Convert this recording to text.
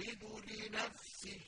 يجاهد لنفسه